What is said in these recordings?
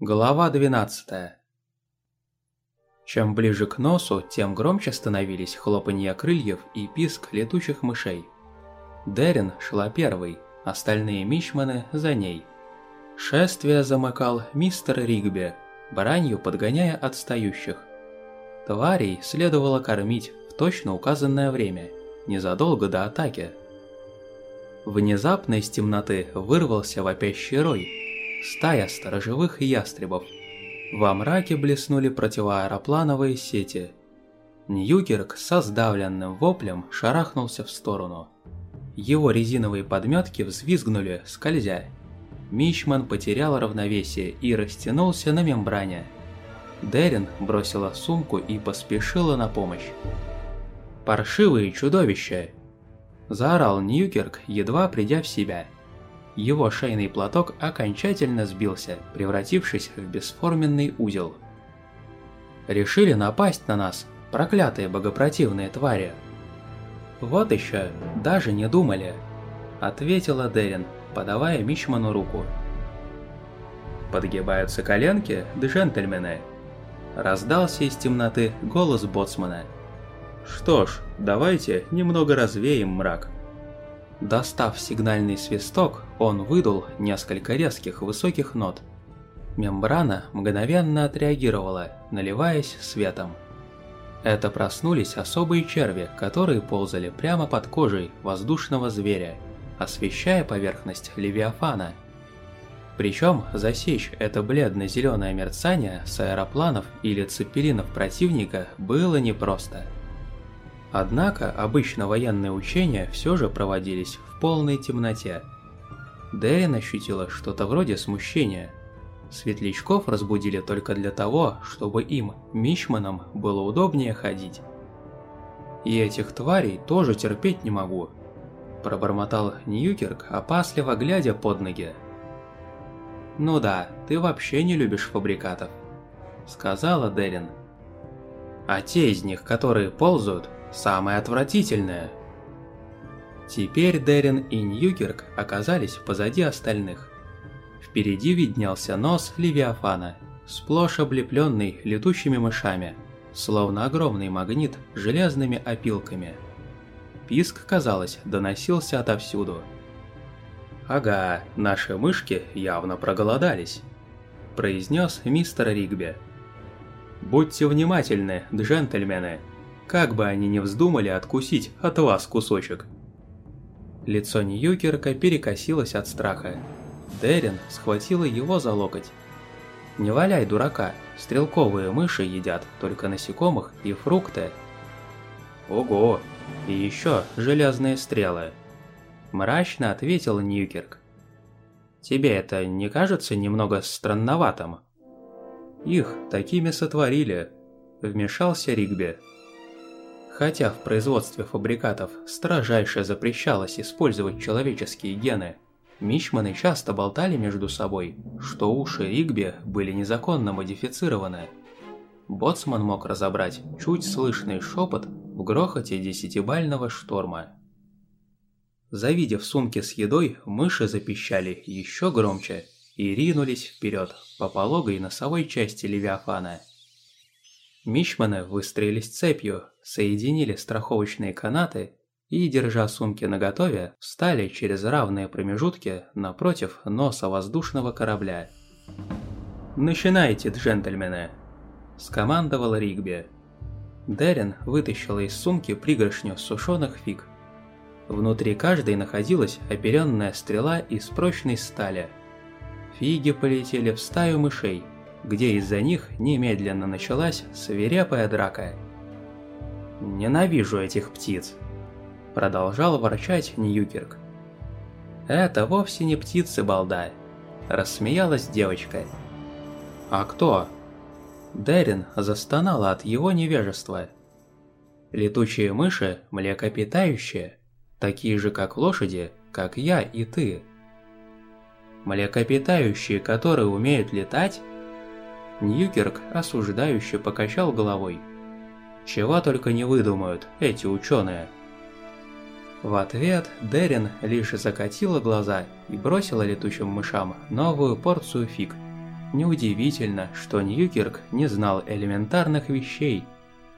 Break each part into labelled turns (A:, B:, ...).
A: Глава 12 Чем ближе к носу, тем громче становились хлопанье крыльев и писк летучих мышей. Дерин шла первой, остальные мичманы за ней. Шествие замыкал мистер Ригби, баранью подгоняя отстающих. Тварей следовало кормить в точно указанное время, незадолго до атаки. Внезапно из темноты вырвался вопящий рой, стая сторожевых ястребов. Во мраке блеснули противоаэроплановые сети. Ньюкерк со сдавленным воплем шарахнулся в сторону. Его резиновые подметки взвизгнули, скользя. Мичман потерял равновесие и растянулся на мембране. Дерин бросила сумку и поспешила на помощь. «Паршивые чудовища!» Заорал Ньюкерк, едва придя в себя. Его шейный платок окончательно сбился, превратившись в бесформенный узел. «Решили напасть на нас, проклятые богопротивные твари!» «Вот еще, даже не думали!» Ответила Дерин, подавая Мичману руку. «Подгибаются коленки, джентльмены!» Раздался из темноты голос боцмана. «Что ж, давайте немного развеем мрак». Достав сигнальный свисток, он выдул несколько резких высоких нот. Мембрана мгновенно отреагировала, наливаясь светом. Это проснулись особые черви, которые ползали прямо под кожей воздушного зверя, освещая поверхность Левиафана. Причем засечь это бледно-зеленое мерцание с аэропланов или цепелинов противника было непросто. Однако обычно военные учения все же проводились в полной темноте. Дерин ощутила что-то вроде смущения. Светлячков разбудили только для того, чтобы им, мичманам, было удобнее ходить. «И этих тварей тоже терпеть не могу», – пробормотал Ньюкерк, опасливо глядя под ноги. «Ну да, ты вообще не любишь фабрикатов», – сказала Дерин. «А те из них, которые ползают, самое отвратительное. Теперь Дерин и Ньюкерк оказались позади остальных. Впереди виднелся нос Левиафана, сплошь облепленный летучими мышами, словно огромный магнит железными опилками. Писк, казалось, доносился отовсюду. «Ага, наши мышки явно проголодались», – произнес мистер Ригби. «Будьте внимательны, джентльмены», как бы они ни вздумали откусить от вас кусочек. Лицо Ньюкерка перекосилось от страха. Дерин схватила его за локоть. «Не валяй дурака, стрелковые мыши едят только насекомых и фрукты». «Ого, и еще железные стрелы», – мрачно ответил Ньюкерк. «Тебе это не кажется немного странноватым?» «Их такими сотворили», – вмешался Ригби. Хотя в производстве фабрикатов строжайше запрещалось использовать человеческие гены, мичманы часто болтали между собой, что уши Ригби были незаконно модифицированы. Боцман мог разобрать чуть слышный шепот в грохоте десятибального шторма. Завидев сумки с едой, мыши запищали еще громче и ринулись вперед по пологой носовой части Левиафана – Мичманы выстроились цепью, соединили страховочные канаты и, держа сумки наготове, встали через равные промежутки напротив носа воздушного корабля. «Начинайте, джентльмены!» – скомандовал Ригби. Дерин вытащила из сумки пригоршню сушеных фиг. Внутри каждой находилась оперенная стрела из прочной стали. Фиги полетели в стаю мышей – где из-за них немедленно началась свирепая драка. «Ненавижу этих птиц», – продолжал ворчать Ньюкерк. «Это вовсе не птицы, балда», – рассмеялась девочка. «А кто?» Дерин застонала от его невежества. «Летучие мыши – млекопитающие, такие же, как лошади, как я и ты». «Млекопитающие, которые умеют летать?» Ньюкерк осуждающе покачал головой. Чего только не выдумают эти ученые. В ответ Дерин лишь закатила глаза и бросила летучим мышам новую порцию фиг. Неудивительно, что Ньюкирк не знал элементарных вещей.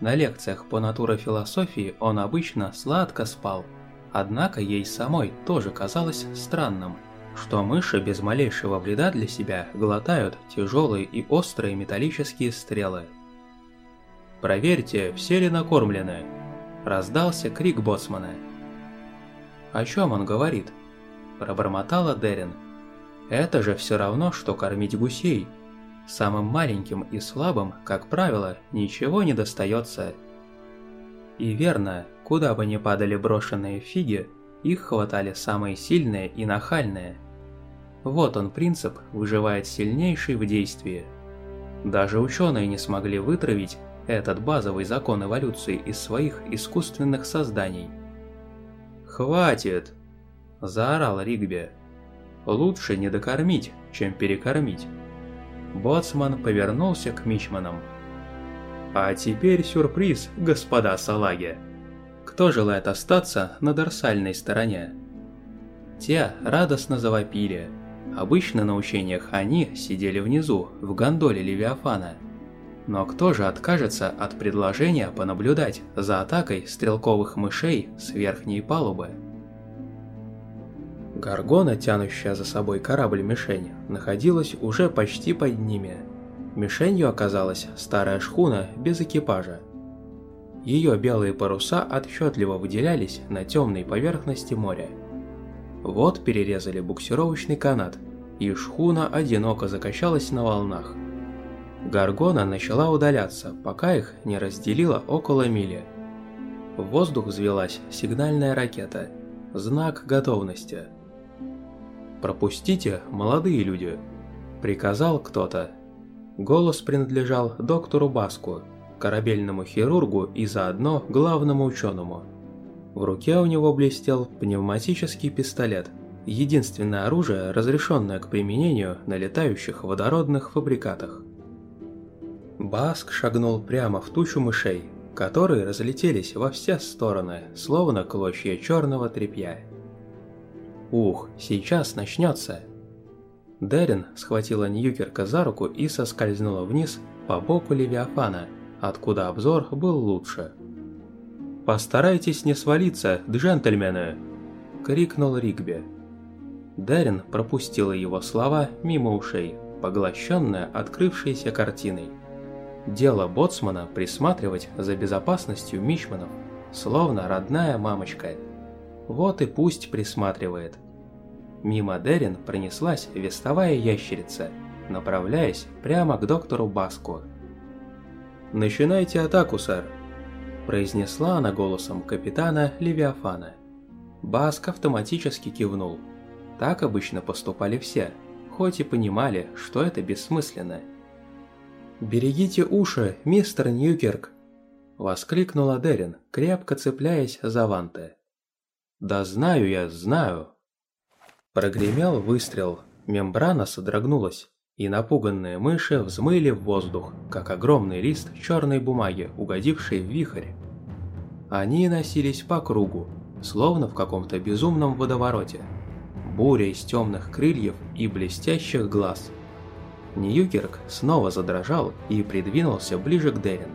A: На лекциях по натурофилософии он обычно сладко спал. Однако ей самой тоже казалось странным, что мыши без малейшего вреда для себя глотают тяжелые и острые металлические стрелы. «Проверьте, все ли накормлены!» – раздался крик боцмана. «О чем он говорит?» – пробормотала Дерин. «Это же все равно, что кормить гусей. Самым маленьким и слабым, как правило, ничего не достается». И верно, куда бы ни падали брошенные фиги, их хватали самые сильные и нахальные. Вот он принцип, выживает сильнейший в действии. Даже ученые не смогли вытравить этот базовый закон эволюции из своих искусственных созданий. «Хватит!» – заорал Ригби. «Лучше не докормить, чем перекормить». Боцман повернулся к Мичманам. «А теперь сюрприз, господа салаги. Кто желает остаться на дорсальной стороне?» Те радостно завопили. Обычно на учениях они сидели внизу, в гондоле Левиафана – но кто же откажется от предложения понаблюдать за атакой стрелковых мышей с верхней палубы? Гаргона, тянущая за собой корабль-мишень, находилась уже почти под ними. Мишенью оказалась старая шхуна без экипажа. Ее белые паруса отчетливо выделялись на темной поверхности моря. Вот перерезали буксировочный канат, и шхуна одиноко закачалась на волнах – Гаргона начала удаляться, пока их не разделило около мили. В воздух взвелась сигнальная ракета. Знак готовности. «Пропустите, молодые люди!» – приказал кто-то. Голос принадлежал доктору Баску, корабельному хирургу и заодно главному ученому. В руке у него блестел пневматический пистолет, единственное оружие, разрешенное к применению на летающих водородных фабрикатах. Баск шагнул прямо в тучу мышей, которые разлетелись во все стороны, словно клочья черного тряпья. «Ух, сейчас начнется!» Дерин схватила Ньюкерка за руку и соскользнула вниз по боку Левиафана, откуда обзор был лучше. «Постарайтесь не свалиться, джентльмены!» – крикнул Ригби. Дерин пропустила его слова мимо ушей, поглощенная открывшейся картиной. Дело боцмана присматривать за безопасностью мичманов, словно родная мамочка. Вот и пусть присматривает. Мимо Дерин пронеслась вестовая ящерица, направляясь прямо к доктору Баску. «Начинайте атаку, сэр», – произнесла она голосом капитана Левиафана. Баск автоматически кивнул. Так обычно поступали все, хоть и понимали, что это бессмысленно – «Берегите уши, мистер Ньюкерк!» – воскликнула Дерин, крепко цепляясь за ванты. «Да знаю я, знаю!» Прогремел выстрел, мембрана содрогнулась, и напуганные мыши взмыли в воздух, как огромный лист черной бумаги, угодивший в вихрь. Они носились по кругу, словно в каком-то безумном водовороте. Буря из темных крыльев и блестящих глаз – Ньюкерк снова задрожал и придвинулся ближе к Дерин.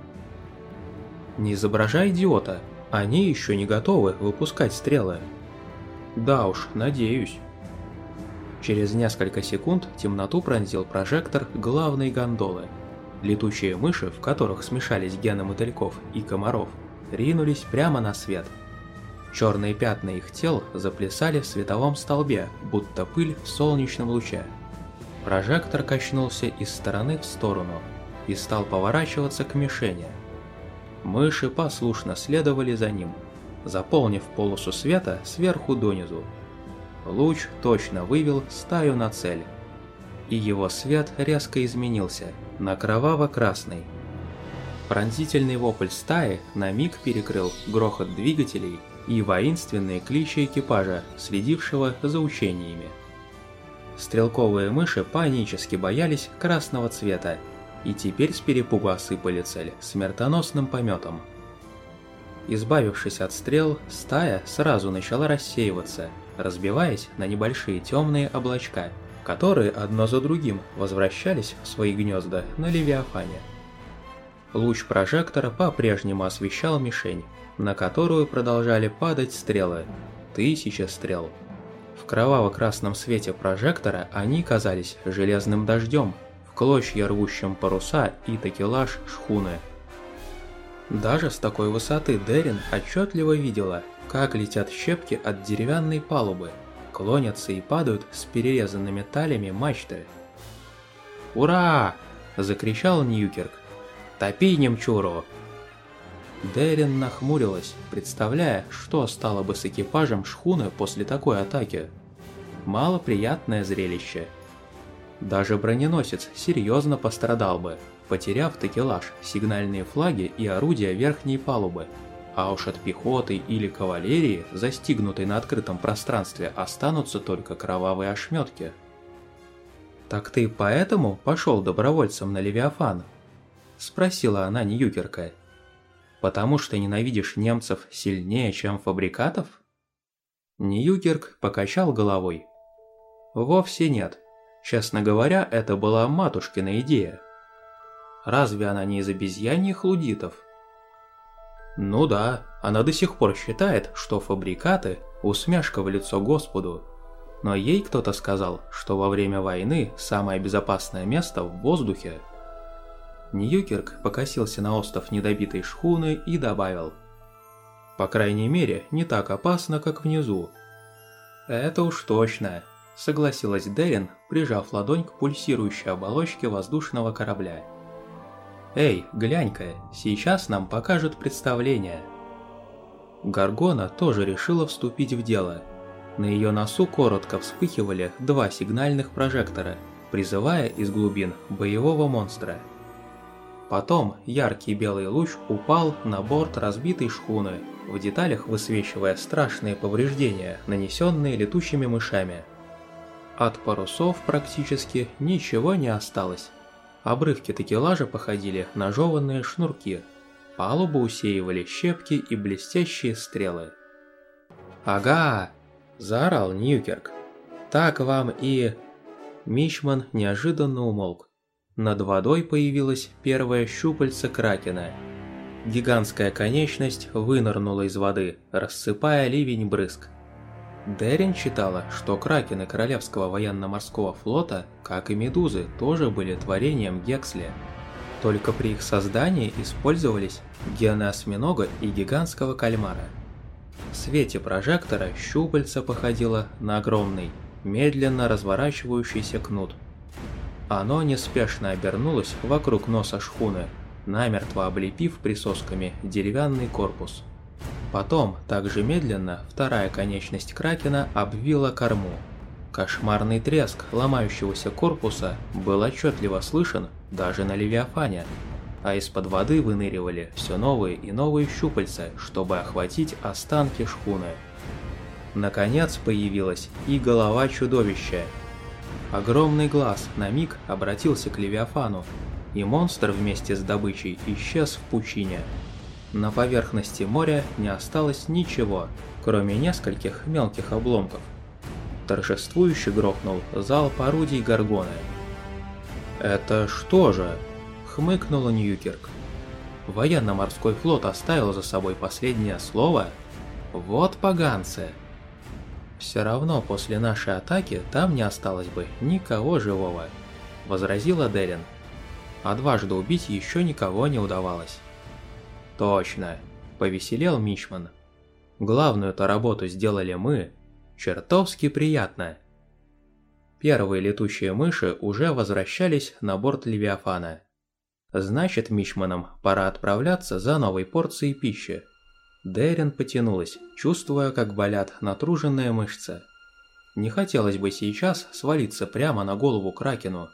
A: «Не изображай идиота, они еще не готовы выпускать стрелы». «Да уж, надеюсь». Через несколько секунд темноту пронзил прожектор главной гондолы. Летучие мыши, в которых смешались гены мотыльков и комаров, ринулись прямо на свет. Черные пятна их тел заплясали в световом столбе, будто пыль в солнечном луче. Прожектор качнулся из стороны в сторону и стал поворачиваться к мишени. Мыши послушно следовали за ним, заполнив полосу света сверху донизу. Луч точно вывел стаю на цель. И его свет резко изменился на кроваво-красный. Пронзительный вопль стаи на миг перекрыл грохот двигателей и воинственные кличи экипажа, следившего за учениями. Стрелковые мыши панически боялись красного цвета и теперь с перепугу осыпали цель смертоносным пометом. Избавившись от стрел, стая сразу начала рассеиваться, разбиваясь на небольшие темные облачка которые одно за другим возвращались в свои гнезда на Левиафане. Луч прожектора по-прежнему освещал мишень, на которую продолжали падать стрелы. Тысяча стрел. В кроваво-красном свете прожектора они казались железным дождем, в клочья рвущим паруса и такелаж шхуны. Даже с такой высоты Дерин отчетливо видела, как летят щепки от деревянной палубы, клонятся и падают с перерезанными талями мачты. «Ура!» – закричал Ньюкерк. «Топи немчуру!» Дерин нахмурилась, представляя, что стало бы с экипажем шхуны после такой атаки. Малоприятное зрелище. Даже броненосец серьезно пострадал бы, потеряв такелаж, сигнальные флаги и орудия верхней палубы. А уж от пехоты или кавалерии, застигнутой на открытом пространстве, останутся только кровавые ошметки. «Так ты поэтому пошел добровольцем на Левиафан?» – спросила она Ньюкерка. «Потому что ненавидишь немцев сильнее, чем фабрикатов?» Ньюкерк покачал головой. «Вовсе нет. Честно говоря, это была матушкина идея. Разве она не из обезьяньих лудитов?» Ну да, она до сих пор считает, что фабрикаты – усмешка в лицо Господу. Но ей кто-то сказал, что во время войны самое безопасное место в воздухе. Ньюкерк покосился на остов недобитой шхуны и добавил. По крайней мере, не так опасно, как внизу. Это уж точно, согласилась Дерин, прижав ладонь к пульсирующей оболочке воздушного корабля. «Эй, глянь-ка, сейчас нам покажут представление». Гаргона тоже решила вступить в дело. На ее носу коротко вспыхивали два сигнальных прожектора, призывая из глубин боевого монстра. Потом яркий белый луч упал на борт разбитой шхуны, в деталях высвечивая страшные повреждения, нанесенные летучими мышами. От парусов практически ничего не осталось. Обрывки такелажа походили на жеванные шнурки. Палубу усеивали щепки и блестящие стрелы. «Ага!» – заорал Ньюкерк. «Так вам и...» Мичман неожиданно умолк. Над водой появилась первая щупальца Кракена. Гигантская конечность вынырнула из воды, рассыпая ливень брызг. Дерин считала, что кракены Королевского военно-морского флота, как и медузы, тоже были творением Гексли. Только при их создании использовались гены осьминога и гигантского кальмара. В свете прожектора щупальца походило на огромный, медленно разворачивающийся кнут. Оно неспешно обернулось вокруг носа шхуны, намертво облепив присосками деревянный корпус. Потом, также медленно, вторая конечность Кракена обвила корму. Кошмарный треск ломающегося корпуса был отчетливо слышен даже на Левиафане, а из-под воды выныривали все новые и новые щупальца, чтобы охватить останки шхуны. Наконец появилась и голова чудовища. Огромный глаз на миг обратился к Левиафану, и монстр вместе с добычей исчез в пучине. На поверхности моря не осталось ничего, кроме нескольких мелких обломков. Торжествующе грохнул залп орудий Гаргоны. «Это что же?» – хмыкнула Ньюкерк. «Военно-морской флот оставил за собой последнее слово? Вот поганцы!» «Все равно после нашей атаки там не осталось бы никого живого», – возразила Дерин. А дважды убить еще никого не удавалось. Точно, повеселел Мичман. Главную-то работу сделали мы. Чертовски приятно. Первые летучие мыши уже возвращались на борт Левиафана. Значит, Мичманам пора отправляться за новой порцией пищи. Дерин потянулась, чувствуя, как болят натруженные мышцы. Не хотелось бы сейчас свалиться прямо на голову Кракену.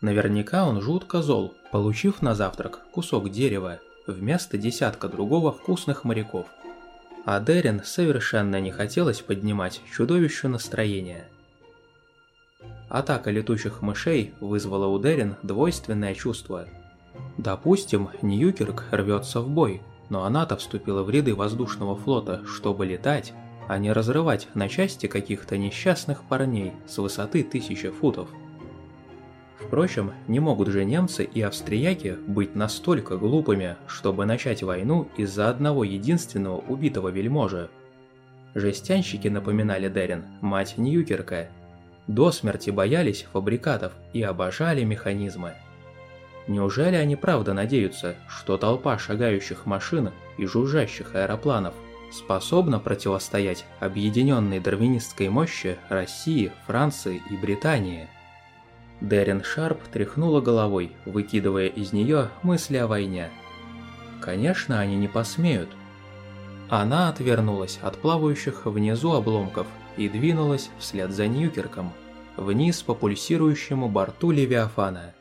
A: Наверняка он жутко зол, получив на завтрак кусок дерева вместо десятка другого вкусных моряков. А Дерин совершенно не хотелось поднимать чудовищу настроение. Атака летучих мышей вызвала у Дерин двойственное чувство. Допустим, Ньюкерк рвется в бой, но она-то вступила в ряды воздушного флота, чтобы летать. а не разрывать на части каких-то несчастных парней с высоты тысячи футов. Впрочем, не могут же немцы и австрияки быть настолько глупыми, чтобы начать войну из-за одного единственного убитого вельможа. Жестянщики напоминали Дерин, мать Ньюкерка. До смерти боялись фабрикатов и обожали механизмы. Неужели они правда надеются, что толпа шагающих машин и жужжащих аэропланов способна противостоять объединенной дарвинистской мощи России, Франции и Британии? Дэрин Шарп тряхнула головой, выкидывая из нее мысли о войне. Конечно, они не посмеют. Она отвернулась от плавающих внизу обломков и двинулась вслед за Ньюкерком, вниз по пульсирующему борту Левиафана.